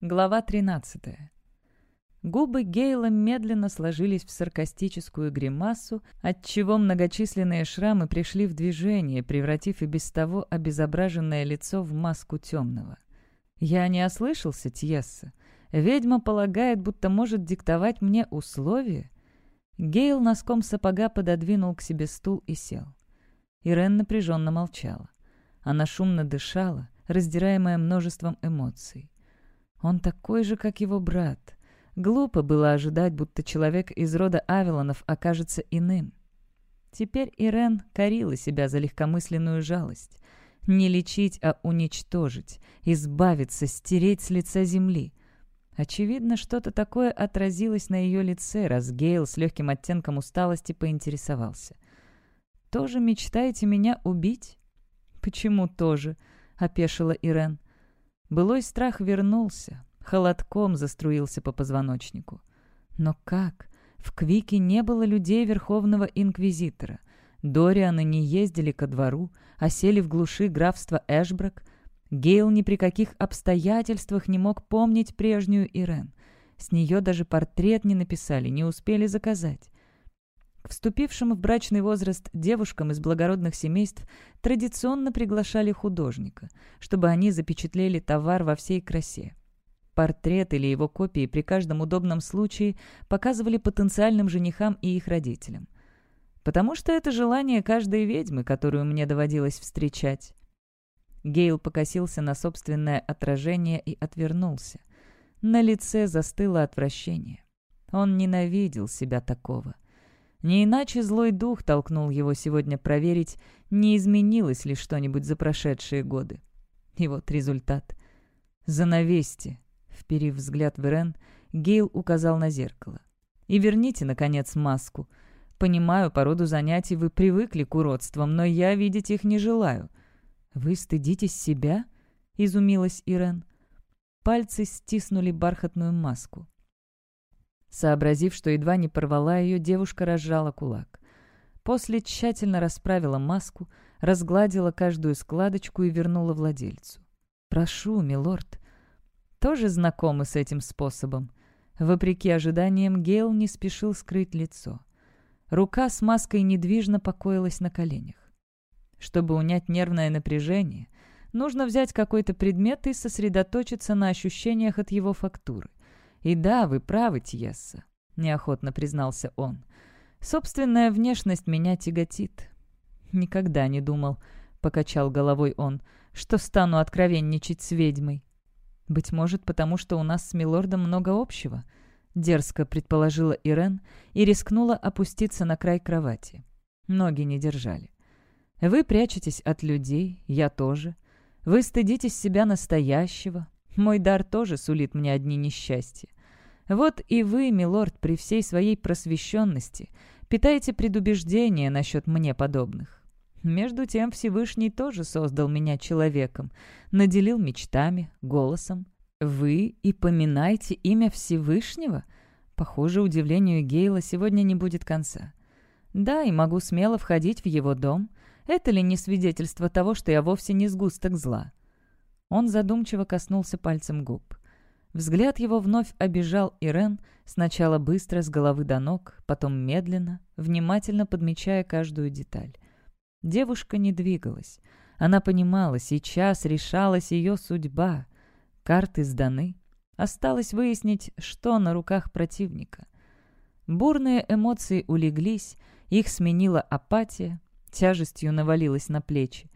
Глава 13. Губы Гейла медленно сложились в саркастическую гримасу, отчего многочисленные шрамы пришли в движение, превратив и без того обезображенное лицо в маску темного. «Я не ослышался, Тьесса. Ведьма полагает, будто может диктовать мне условия?» Гейл носком сапога пододвинул к себе стул и сел. Ирен напряженно молчала. Она шумно дышала, раздираемая множеством эмоций. Он такой же, как его брат. Глупо было ожидать, будто человек из рода Авелонов окажется иным. Теперь Ирен корила себя за легкомысленную жалость. Не лечить, а уничтожить, избавиться, стереть с лица земли. Очевидно, что-то такое отразилось на ее лице, раз Гейл с легким оттенком усталости поинтересовался. «Тоже мечтаете меня убить?» «Почему тоже?» — опешила Ирен. Былой страх вернулся, холодком заструился по позвоночнику. Но как? В Квике не было людей Верховного Инквизитора. Дорианы не ездили ко двору, а сели в глуши графства Эшбрак. Гейл ни при каких обстоятельствах не мог помнить прежнюю Ирен. С нее даже портрет не написали, не успели заказать. Вступившим в брачный возраст девушкам из благородных семейств традиционно приглашали художника, чтобы они запечатлели товар во всей красе. Портрет или его копии при каждом удобном случае показывали потенциальным женихам и их родителям. Потому что это желание каждой ведьмы, которую мне доводилось встречать. Гейл покосился на собственное отражение и отвернулся. На лице застыло отвращение. Он ненавидел себя такого — не иначе злой дух толкнул его сегодня проверить, не изменилось ли что-нибудь за прошедшие годы. И вот результат. «Занавесьте», — вперив взгляд в Ирен, Гейл указал на зеркало. «И верните, наконец, маску. Понимаю, по роду занятий вы привыкли к уродствам, но я видеть их не желаю». «Вы стыдитесь себя?» — изумилась Ирен. Пальцы стиснули бархатную маску. Сообразив, что едва не порвала ее, девушка разжала кулак. После тщательно расправила маску, разгладила каждую складочку и вернула владельцу. «Прошу, милорд». Тоже знакомы с этим способом. Вопреки ожиданиям, Гейл не спешил скрыть лицо. Рука с маской недвижно покоилась на коленях. Чтобы унять нервное напряжение, нужно взять какой-то предмет и сосредоточиться на ощущениях от его фактуры. «И да, вы правы, Тьесса», — неохотно признался он. «Собственная внешность меня тяготит». «Никогда не думал», — покачал головой он, — «что стану откровенничать с ведьмой». «Быть может, потому что у нас с Милордом много общего», — дерзко предположила Ирен и рискнула опуститься на край кровати. Ноги не держали. «Вы прячетесь от людей, я тоже. Вы стыдитесь себя настоящего, мой дар тоже сулит мне одни несчастья. Вот и вы, милорд, при всей своей просвещенности, питаете предубеждения насчет мне подобных. Между тем Всевышний тоже создал меня человеком, наделил мечтами, голосом. Вы и поминайте имя Всевышнего? Похоже, удивлению Гейла сегодня не будет конца. Да, и могу смело входить в его дом. Это ли не свидетельство того, что я вовсе не сгусток зла? Он задумчиво коснулся пальцем губ. Взгляд его вновь обижал Ирен, сначала быстро с головы до ног, потом медленно, внимательно подмечая каждую деталь. Девушка не двигалась. Она понимала, сейчас решалась ее судьба. Карты сданы. Осталось выяснить, что на руках противника. Бурные эмоции улеглись, их сменила апатия, тяжестью навалилась на плечи.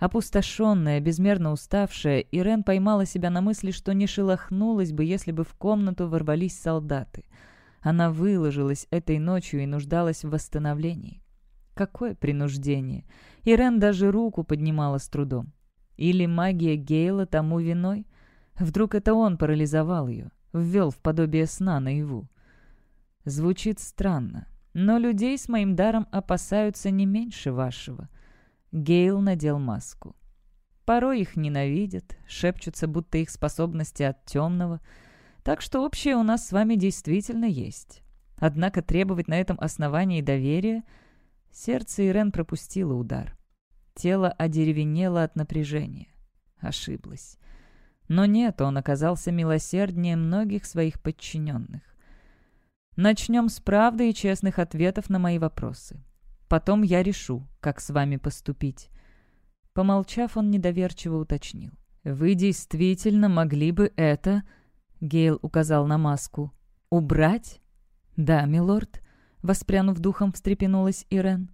Опустошенная, безмерно уставшая, Ирен поймала себя на мысли, что не шелохнулась бы, если бы в комнату ворвались солдаты. Она выложилась этой ночью и нуждалась в восстановлении. Какое принуждение! Ирен даже руку поднимала с трудом. Или магия Гейла тому виной? Вдруг это он парализовал ее, ввел в подобие сна наяву? Звучит странно, но людей с моим даром опасаются не меньше вашего — Гейл надел маску. Порой их ненавидят, шепчутся, будто их способности от темного. Так что общее у нас с вами действительно есть. Однако требовать на этом основании доверия... Сердце Ирен пропустило удар. Тело одеревенело от напряжения. Ошиблась. Но нет, он оказался милосерднее многих своих подчиненных. Начнем с правды и честных ответов на мои вопросы. Потом я решу, как с вами поступить». Помолчав, он недоверчиво уточнил. «Вы действительно могли бы это...» Гейл указал на маску. «Убрать?» «Да, милорд», — воспрянув духом, встрепенулась Ирен.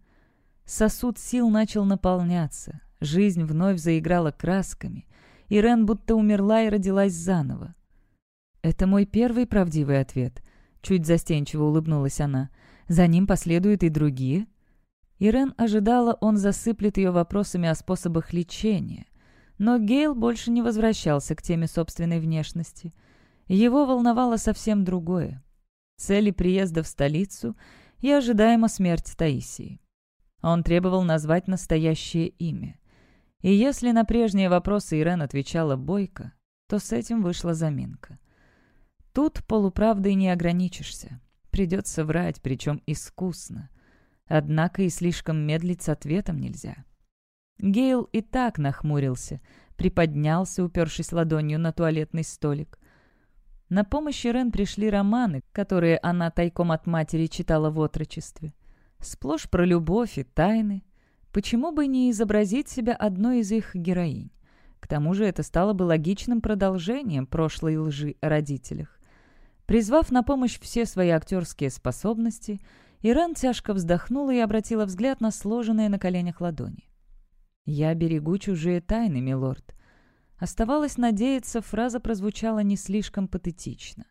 Сосуд сил начал наполняться. Жизнь вновь заиграла красками. Ирен будто умерла и родилась заново. «Это мой первый правдивый ответ», — чуть застенчиво улыбнулась она. «За ним последуют и другие». Ирен ожидала, он засыплет ее вопросами о способах лечения. Но Гейл больше не возвращался к теме собственной внешности. Его волновало совсем другое. Цели приезда в столицу и ожидаемо смерть Таисии. Он требовал назвать настоящее имя. И если на прежние вопросы Ирен отвечала бойко, то с этим вышла заминка. Тут полуправдой не ограничишься. Придется врать, причем искусно. Однако и слишком медлить с ответом нельзя. Гейл и так нахмурился, приподнялся, упершись ладонью на туалетный столик. На помощь Ирен пришли романы, которые она тайком от матери читала в отрочестве. Сплошь про любовь и тайны. Почему бы не изобразить себя одной из их героинь? К тому же это стало бы логичным продолжением прошлой лжи о родителях. Призвав на помощь все свои актерские способности, Ирен тяжко вздохнула и обратила взгляд на сложенные на коленях ладони. «Я берегу чужие тайны, милорд». Оставалось надеяться, фраза прозвучала не слишком патетично.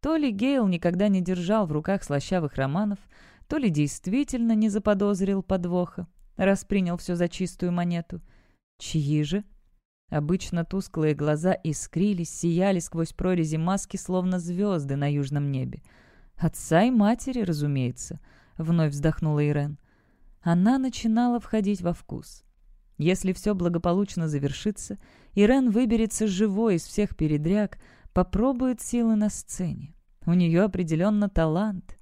То ли Гейл никогда не держал в руках слащавых романов, то ли действительно не заподозрил подвоха, распринял все за чистую монету. Чьи же? Обычно тусклые глаза искрились, сияли сквозь прорези маски, словно звезды на южном небе. «Отца и матери, разумеется», — вновь вздохнула Ирен. Она начинала входить во вкус. Если все благополучно завершится, Ирен выберется живой из всех передряг, попробует силы на сцене. У нее определенно талант.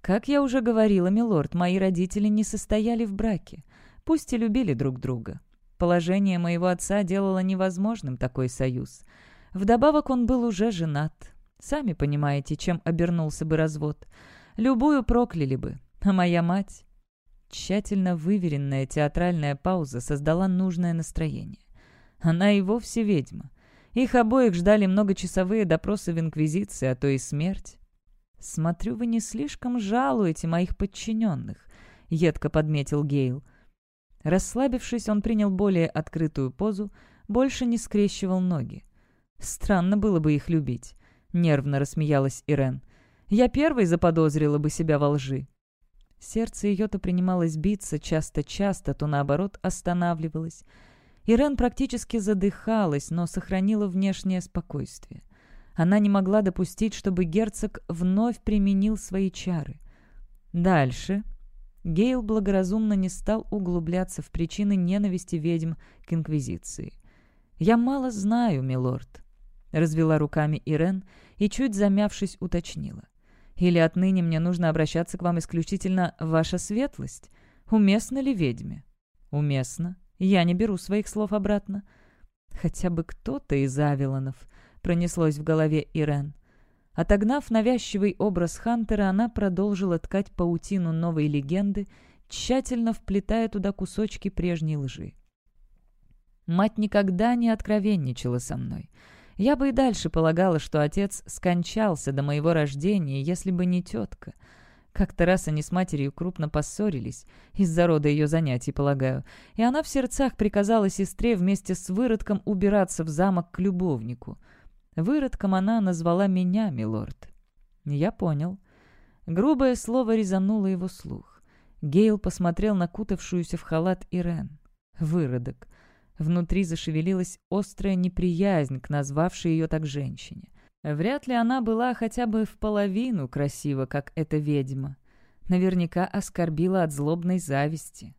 Как я уже говорила, милорд, мои родители не состояли в браке, пусть и любили друг друга. Положение моего отца делало невозможным такой союз. Вдобавок он был уже женат, Сами понимаете, чем обернулся бы развод. Любую прокляли бы. А моя мать... Тщательно выверенная театральная пауза создала нужное настроение. Она и вовсе ведьма. Их обоих ждали многочасовые допросы в Инквизиции, а то и смерть. «Смотрю, вы не слишком жалуете моих подчиненных», — едко подметил Гейл. Расслабившись, он принял более открытую позу, больше не скрещивал ноги. Странно было бы их любить. — нервно рассмеялась Ирен. «Я первой заподозрила бы себя во лжи». Сердце ее то принималось биться часто-часто, то наоборот останавливалось. Ирен практически задыхалась, но сохранила внешнее спокойствие. Она не могла допустить, чтобы герцог вновь применил свои чары. Дальше. Гейл благоразумно не стал углубляться в причины ненависти ведьм к Инквизиции. «Я мало знаю, милорд», — развела руками Ирен и, чуть замявшись, уточнила. «Или отныне мне нужно обращаться к вам исключительно ваша светлость? Уместно ли ведьме?» «Уместно. Я не беру своих слов обратно». «Хотя бы кто-то из Авилонов», — пронеслось в голове Ирен. Отогнав навязчивый образ Хантера, она продолжила ткать паутину новой легенды, тщательно вплетая туда кусочки прежней лжи. Мать никогда не откровенничала со мной. Я бы и дальше полагала, что отец скончался до моего рождения, если бы не тетка. Как-то раз они с матерью крупно поссорились, из-за рода ее занятий, полагаю, и она в сердцах приказала сестре вместе с выродком убираться в замок к любовнику. Выродком она назвала меня, милорд. Я понял. Грубое слово резануло его слух. Гейл посмотрел на кутавшуюся в халат Ирен. Выродок. Внутри зашевелилась острая неприязнь к назвавшей ее так женщине. Вряд ли она была хотя бы в половину красива, как эта ведьма. Наверняка оскорбила от злобной зависти.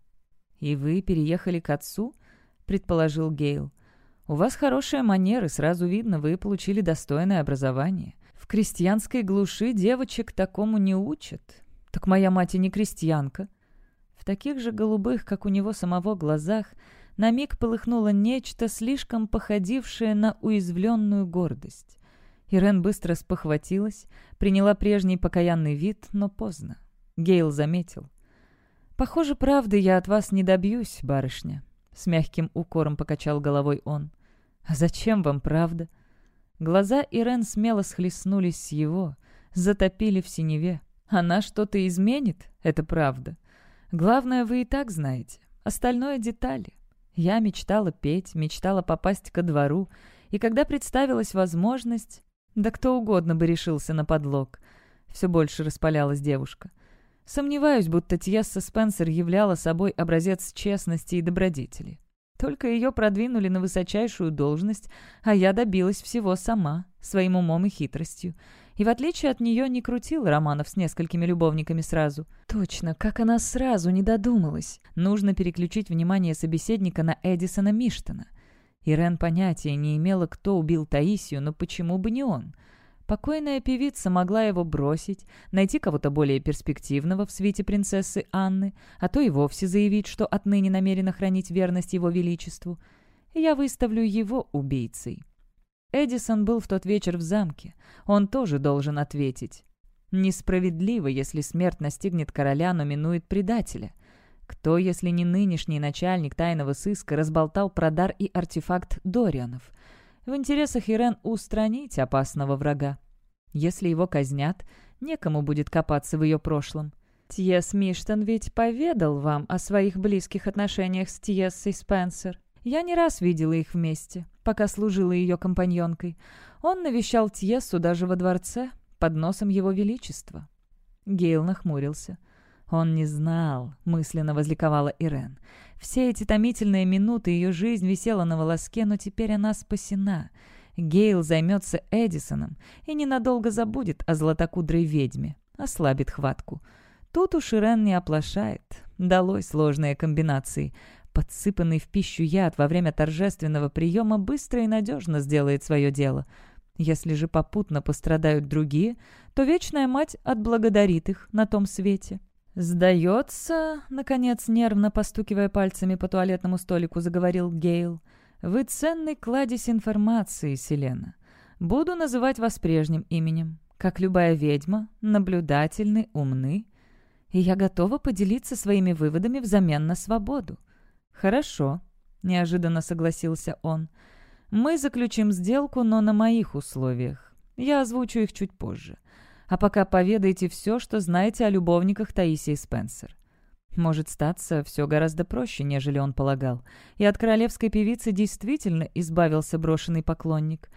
«И вы переехали к отцу?» — предположил Гейл. «У вас хорошие манеры, сразу видно, вы получили достойное образование. В крестьянской глуши девочек такому не учат. Так моя мать и не крестьянка». В таких же голубых, как у него самого, глазах — на миг полыхнуло нечто, слишком походившее на уязвленную гордость. Ирен быстро спохватилась, приняла прежний покаянный вид, но поздно. Гейл заметил. «Похоже, правды я от вас не добьюсь, барышня», — с мягким укором покачал головой он. «А зачем вам правда?» Глаза Ирен смело схлестнулись с его, затопили в синеве. Она что-то изменит, это правда. Главное, вы и так знаете. Остальное — детали. Я мечтала петь, мечтала попасть ко двору, и когда представилась возможность, да кто угодно бы решился на подлог. Все больше распалялась девушка. Сомневаюсь, будто Тьесса Спенсер являла собой образец честности и добродетели. Только ее продвинули на высочайшую должность, а я добилась всего сама, своим умом и хитростью. И в отличие от нее не крутил романов с несколькими любовниками сразу. Точно, как она сразу не додумалась. Нужно переключить внимание собеседника на Эдисона Миштона. Ирен понятия не имела, кто убил Таисию, но почему бы не он? Покойная певица могла его бросить, найти кого-то более перспективного в свете принцессы Анны, а то и вовсе заявить, что отныне намерена хранить верность его величеству. Я выставлю его убийцей. Эдисон был в тот вечер в замке. Он тоже должен ответить. Несправедливо, если смерть настигнет короля, но минует предателя. Кто, если не нынешний начальник тайного сыска, разболтал про дар и артефакт Дорианов? В интересах Ирен устранить опасного врага. Если его казнят, некому будет копаться в ее прошлом. Тьес Миштон ведь поведал вам о своих близких отношениях с Тьессой Спенсер. Я не раз видела их вместе, пока служила ее компаньонкой. Он навещал Тьессу даже во дворце, под носом его величества. Гейл нахмурился. «Он не знал», — мысленно возликовала Ирен. «Все эти томительные минуты ее жизнь висела на волоске, но теперь она спасена. Гейл займется Эдисоном и ненадолго забудет о златокудрой ведьме, ослабит хватку. Тут уж Ирен не оплошает. Далось сложные комбинации. Подсыпанный в пищу яд во время торжественного приема быстро и надежно сделает свое дело. Если же попутно пострадают другие, то Вечная Мать отблагодарит их на том свете. «Сдается», — наконец, нервно постукивая пальцами по туалетному столику, заговорил Гейл, «вы ценный кладезь информации, Селена. Буду называть вас прежним именем. Как любая ведьма, наблюдательны, умны. И я готова поделиться своими выводами взамен на свободу». «Хорошо», — неожиданно согласился он. «Мы заключим сделку, но на моих условиях. Я озвучу их чуть позже. А пока поведайте все, что знаете о любовниках Таисии Спенсер. Может статься, все гораздо проще, нежели он полагал. И от королевской певицы действительно избавился брошенный поклонник.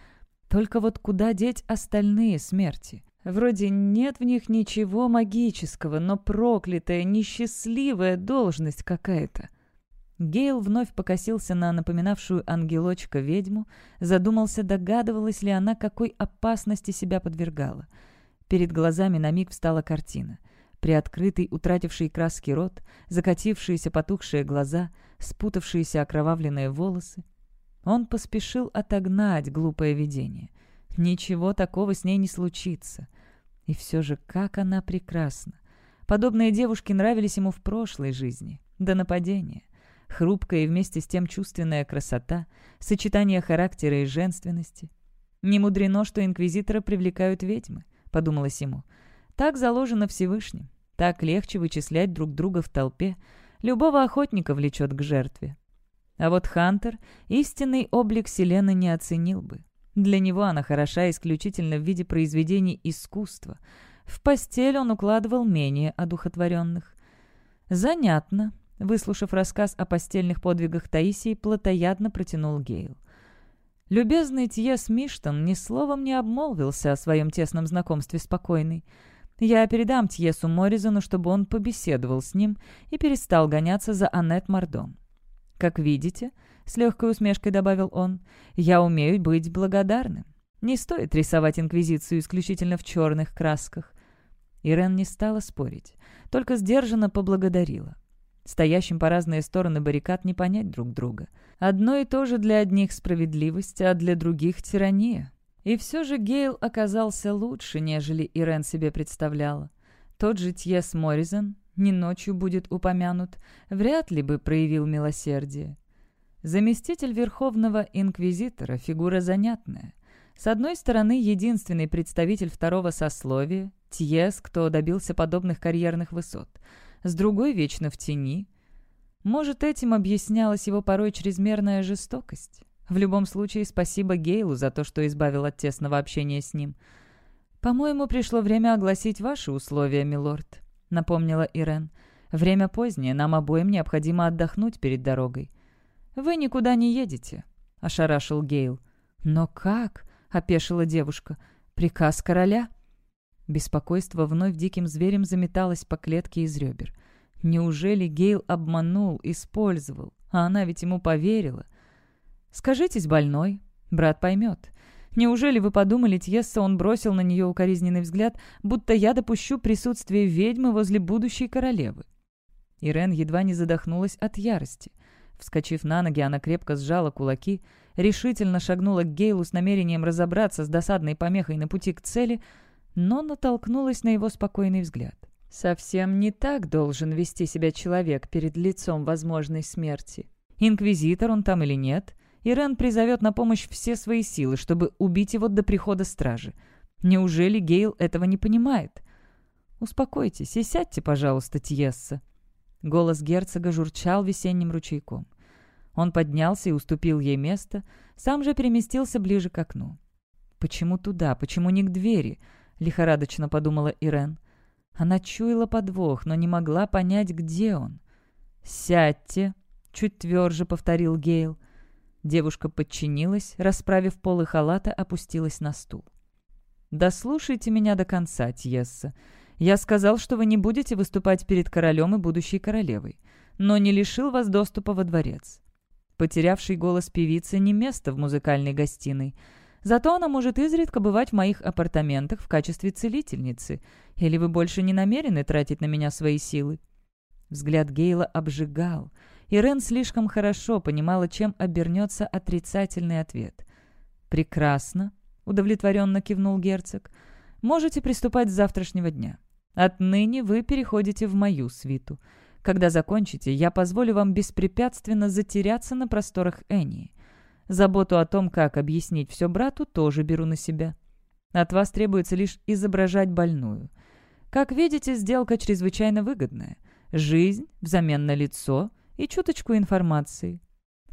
Только вот куда деть остальные смерти? Вроде нет в них ничего магического, но проклятая, несчастливая должность какая-то. Гейл вновь покосился на напоминавшую ангелочка ведьму, задумался, догадывалась ли она, какой опасности себя подвергала — Перед глазами на миг встала картина. Приоткрытый, утративший краски рот, закатившиеся потухшие глаза, спутавшиеся окровавленные волосы. Он поспешил отогнать глупое видение. Ничего такого с ней не случится. И все же, как она прекрасна! Подобные девушки нравились ему в прошлой жизни, до нападения. Хрупкая и вместе с тем чувственная красота, сочетание характера и женственности. Не мудрено, что инквизитора привлекают ведьмы подумалось ему. Так заложено Всевышним. Так легче вычислять друг друга в толпе. Любого охотника влечет к жертве. А вот Хантер истинный облик Селены не оценил бы. Для него она хороша исключительно в виде произведений искусства. В постель он укладывал менее одухотворенных. «Занятно», — выслушав рассказ о постельных подвигах Таисии, плотоядно протянул Гейл. Любезный Тьес Миштон ни словом не обмолвился о своем тесном знакомстве с покойной. Я передам Тьесу Моризону, чтобы он побеседовал с ним и перестал гоняться за Аннет Мардон. «Как видите», — с легкой усмешкой добавил он, — «я умею быть благодарным. Не стоит рисовать Инквизицию исключительно в черных красках». Ирен не стала спорить, только сдержанно поблагодарила. Стоящим по разные стороны баррикад не понять друг друга. Одно и то же для одних справедливость, а для других тирания. И все же Гейл оказался лучше, нежели Ирен себе представляла. Тот же Тьес Морризон не ночью будет упомянут, вряд ли бы проявил милосердие. Заместитель Верховного Инквизитора – фигура занятная. С одной стороны, единственный представитель второго сословия – Тьес, кто добился подобных карьерных высот. С другой – вечно в тени. Может, этим объяснялась его порой чрезмерная жестокость? В любом случае, спасибо Гейлу за то, что избавил от тесного общения с ним. «По-моему, пришло время огласить ваши условия, милорд», — напомнила Ирен. «Время позднее, нам обоим необходимо отдохнуть перед дорогой». «Вы никуда не едете», — ошарашил Гейл. «Но как?» — опешила девушка. «Приказ короля?» Беспокойство вновь диким зверем заметалось по клетке из ребер. Неужели Гейл обманул, использовал? А она ведь ему поверила. «Скажитесь больной, брат поймет. Неужели вы подумали, Тьесса, он бросил на нее укоризненный взгляд, будто я допущу присутствие ведьмы возле будущей королевы?» Ирен едва не задохнулась от ярости. Вскочив на ноги, она крепко сжала кулаки, решительно шагнула к Гейлу с намерением разобраться с досадной помехой на пути к цели, но натолкнулась на его спокойный взгляд. Совсем не так должен вести себя человек перед лицом возможной смерти. Инквизитор он там или нет, Ирен призовет на помощь все свои силы, чтобы убить его до прихода стражи. Неужели Гейл этого не понимает? «Успокойтесь и сядьте, пожалуйста, Тьесса». Голос герцога журчал весенним ручейком. Он поднялся и уступил ей место, сам же переместился ближе к окну. «Почему туда? Почему не к двери?» — лихорадочно подумала Ирен. Она чуяла подвох, но не могла понять, где он. «Сядьте!» — чуть тверже повторил Гейл. Девушка подчинилась, расправив полы халата, опустилась на стул. «Дослушайте меня до конца, Тьесса. Я сказал, что вы не будете выступать перед королем и будущей королевой, но не лишил вас доступа во дворец. Потерявший голос певицы не место в музыкальной гостиной. Зато она может изредка бывать в моих апартаментах в качестве целительницы. Или вы больше не намерены тратить на меня свои силы?» Взгляд Гейла обжигал — Ирен слишком хорошо понимала, чем обернется отрицательный ответ. «Прекрасно», — удовлетворенно кивнул герцог. «Можете приступать с завтрашнего дня. Отныне вы переходите в мою свиту. Когда закончите, я позволю вам беспрепятственно затеряться на просторах Энии. Заботу о том, как объяснить все брату, тоже беру на себя. От вас требуется лишь изображать больную. Как видите, сделка чрезвычайно выгодная. Жизнь взамен на лицо — и чуточку информации».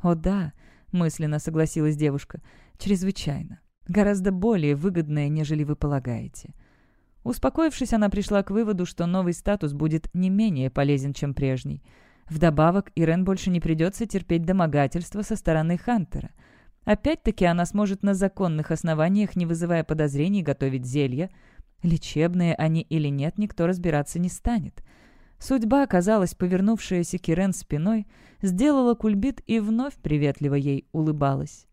«О да», — мысленно согласилась девушка, — «чрезвычайно. Гораздо более выгодное, нежели вы полагаете». Успокоившись, она пришла к выводу, что новый статус будет не менее полезен, чем прежний. Вдобавок, Ирен больше не придется терпеть домогательства со стороны Хантера. Опять-таки она сможет на законных основаниях, не вызывая подозрений, готовить зелья. Лечебные они или нет, никто разбираться не станет. Судьба, оказалась повернувшаяся Кирен спиной, сделала кульбит и вновь приветливо ей улыбалась.